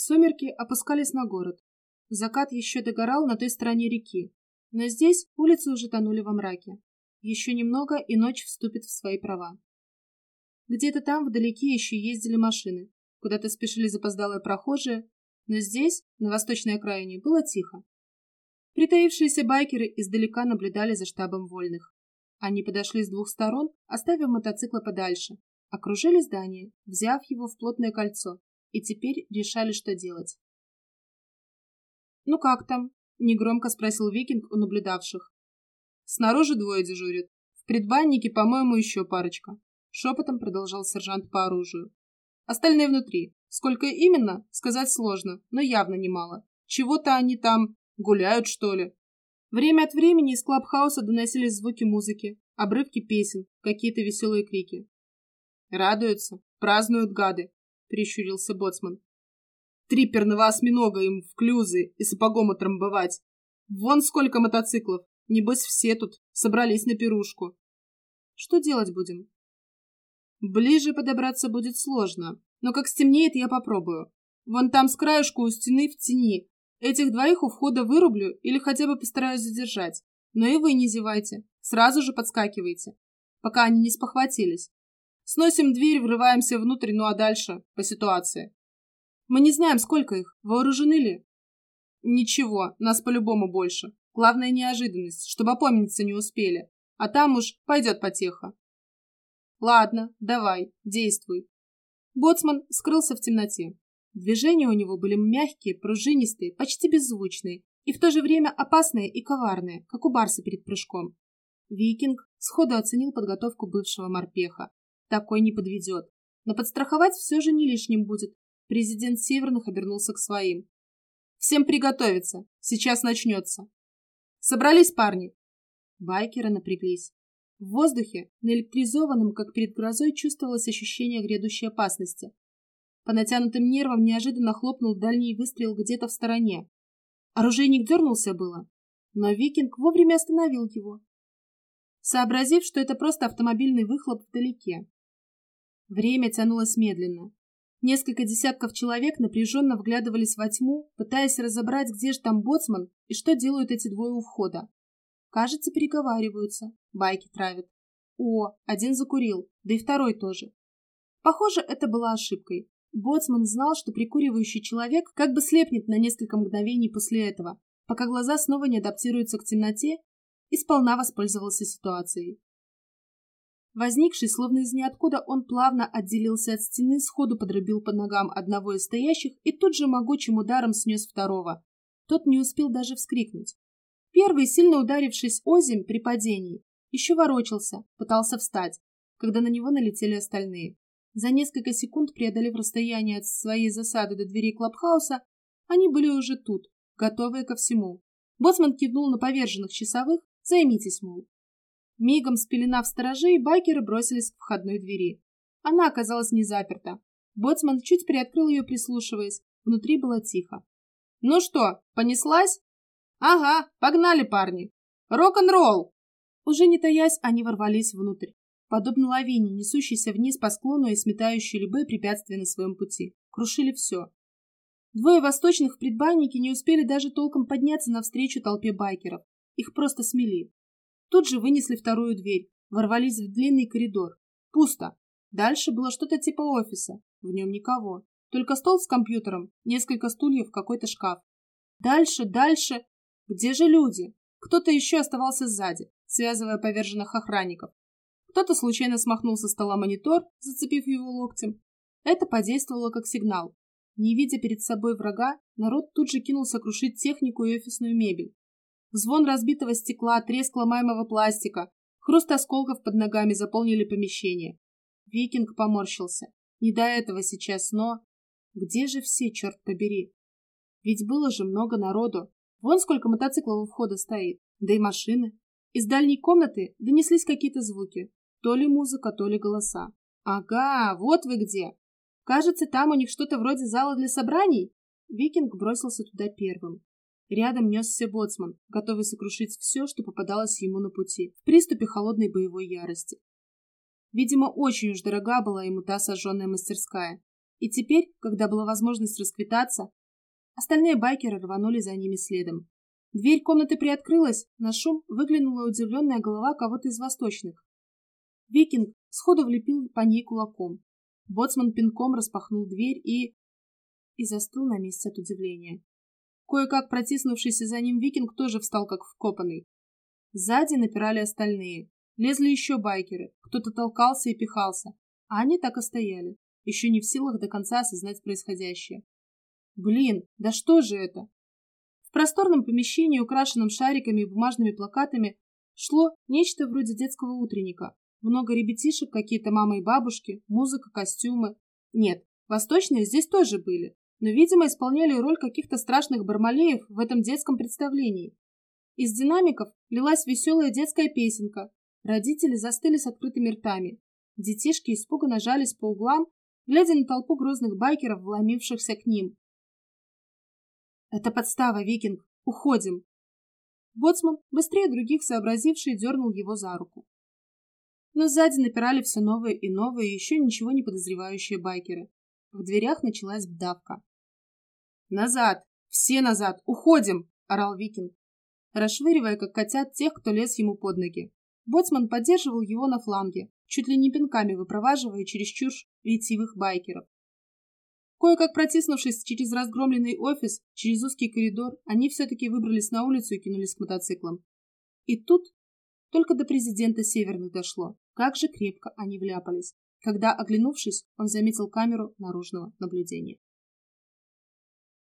Сумерки опускались на город. Закат еще догорал на той стороне реки, но здесь улицы уже тонули во мраке. Еще немного, и ночь вступит в свои права. Где-то там вдалеке еще ездили машины, куда-то спешили запоздалые прохожие, но здесь, на восточной окраине, было тихо. Притаившиеся байкеры издалека наблюдали за штабом вольных. Они подошли с двух сторон, оставив мотоциклы подальше, окружили здание, взяв его в плотное кольцо, и теперь решали, что делать. «Ну как там?» — негромко спросил Викинг у наблюдавших. «Снаружи двое дежурят. В предбаннике, по-моему, еще парочка», — шепотом продолжал сержант по оружию. «Остальные внутри. Сколько именно, сказать сложно, но явно немало. Чего-то они там гуляют, что ли?» Время от времени из клабхауса доносились звуки музыки, обрывки песен, какие-то веселые крики. «Радуются, празднуют гады», — прищурился боцман. «Триперного осьминога им в клюзы и сапогом отрамбовать. Вон сколько мотоциклов, небось все тут собрались на пирушку». «Что делать будем?» «Ближе подобраться будет сложно, но как стемнеет, я попробую. Вон там с краешку у стены в тени. Этих двоих у входа вырублю или хотя бы постараюсь задержать. Но и вы не зевайте, сразу же подскакивайте, пока они не спохватились. Сносим дверь, врываемся внутрь, ну а дальше по ситуации. Мы не знаем, сколько их. Вооружены ли? Ничего, нас по-любому больше. Главная неожиданность, чтобы опомниться не успели. А там уж пойдет потеха. Ладно, давай, действуй. Боцман скрылся в темноте. Движения у него были мягкие, пружинистые, почти беззвучные, и в то же время опасные и коварные, как у барса перед прыжком. Викинг сходу оценил подготовку бывшего морпеха такой не подведет. Но подстраховать все же не лишним будет. Президент Северных обернулся к своим. «Всем приготовиться. Сейчас начнется». «Собрались, парни?» Байкеры напряглись. В воздухе, наэлектризованном, как перед грозой, чувствовалось ощущение грядущей опасности. По натянутым нервам неожиданно хлопнул дальний выстрел где-то в стороне. Оружейник дернулся было, но викинг вовремя остановил его, сообразив, что это просто автомобильный выхлоп вдалеке. Время тянулось медленно. Несколько десятков человек напряженно вглядывались во тьму, пытаясь разобрать, где же там боцман и что делают эти двое у входа. Кажется, переговариваются, байки травят. О, один закурил, да и второй тоже. Похоже, это была ошибкой. Боцман знал, что прикуривающий человек как бы слепнет на несколько мгновений после этого, пока глаза снова не адаптируются к темноте, и сполна воспользовался ситуацией. Возникший, словно из ниоткуда, он плавно отделился от стены, сходу подрубил под ногам одного из стоящих и тут же могучим ударом снес второго. Тот не успел даже вскрикнуть. Первый, сильно ударившись озимь при падении, еще ворочался, пытался встать, когда на него налетели остальные. За несколько секунд, преодолев расстояние от своей засады до дверей клабхауса, они были уже тут, готовые ко всему. Боцман кивнул на поверженных часовых, займитесь, мол. Мигом спеленав сторожей, байкеры бросились к входной двери. Она оказалась не заперта. Боцман чуть приоткрыл ее, прислушиваясь. Внутри было тихо. «Ну что, понеслась?» «Ага, погнали, парни! Рок-н-ролл!» Уже не таясь, они ворвались внутрь. Подобно лавине, несущейся вниз по склону и сметающей любые препятствия на своем пути. Крушили все. Двое восточных в предбаннике не успели даже толком подняться навстречу толпе байкеров. Их просто смели. Тут же вынесли вторую дверь, ворвались в длинный коридор. Пусто. Дальше было что-то типа офиса. В нем никого. Только стол с компьютером, несколько стульев, какой-то шкаф. Дальше, дальше. Где же люди? Кто-то еще оставался сзади, связывая поверженных охранников. Кто-то случайно смахнул со стола монитор, зацепив его локтем. Это подействовало как сигнал. Не видя перед собой врага, народ тут же кинулся крушить технику и офисную мебель. Звон разбитого стекла, треск ломаемого пластика, хруст осколков под ногами заполнили помещение. Викинг поморщился. Не до этого сейчас, но... Где же все, черт побери? Ведь было же много народу. Вон сколько мотоциклов у входа стоит, да и машины. Из дальней комнаты донеслись какие-то звуки. То ли музыка, то ли голоса. Ага, вот вы где. Кажется, там у них что-то вроде зала для собраний. Викинг бросился туда первым. Рядом несся боцман, готовый сокрушить все, что попадалось ему на пути, в приступе холодной боевой ярости. Видимо, очень уж дорога была ему та сожженная мастерская. И теперь, когда была возможность расквитаться, остальные байкеры рванули за ними следом. Дверь комнаты приоткрылась, на шум выглянула удивленная голова кого-то из восточных. Викинг сходу влепил по ней кулаком. Боцман пинком распахнул дверь и... и застыл на месте от удивления. Кое-как протиснувшийся за ним викинг тоже встал как вкопанный. Сзади напирали остальные. Лезли еще байкеры, кто-то толкался и пихался, а они так и стояли, еще не в силах до конца осознать происходящее. Блин, да что же это? В просторном помещении, украшенном шариками и бумажными плакатами, шло нечто вроде детского утренника. Много ребятишек, какие-то мамы и бабушки, музыка, костюмы. Нет, восточные здесь тоже были, но, видимо, исполняли роль каких-то страшных бармалеев в этом детском представлении. Из динамиков лилась веселая детская песенка. Родители застыли с открытыми ртами. Детишки испуганно жались по углам, глядя на толпу грозных байкеров, вломившихся к ним. «Это подстава, Викинг! Уходим!» Боцман, быстрее других сообразивший, дернул его за руку. Но сзади напирали все новые и новые, еще ничего не подозревающие байкеры. В дверях началась давка. «Назад! Все назад! Уходим!» – орал Викинг, расшвыривая, как котят, тех, кто лез ему под ноги. Боцман поддерживал его на фланге, чуть ли не пинками выпроваживая чересчур ретивых байкеров. Кое-как протиснувшись через разгромленный офис, через узкий коридор, они все-таки выбрались на улицу и кинулись к мотоциклам. И тут только до президента Северных дошло, как же крепко они вляпались, когда, оглянувшись, он заметил камеру наружного наблюдения.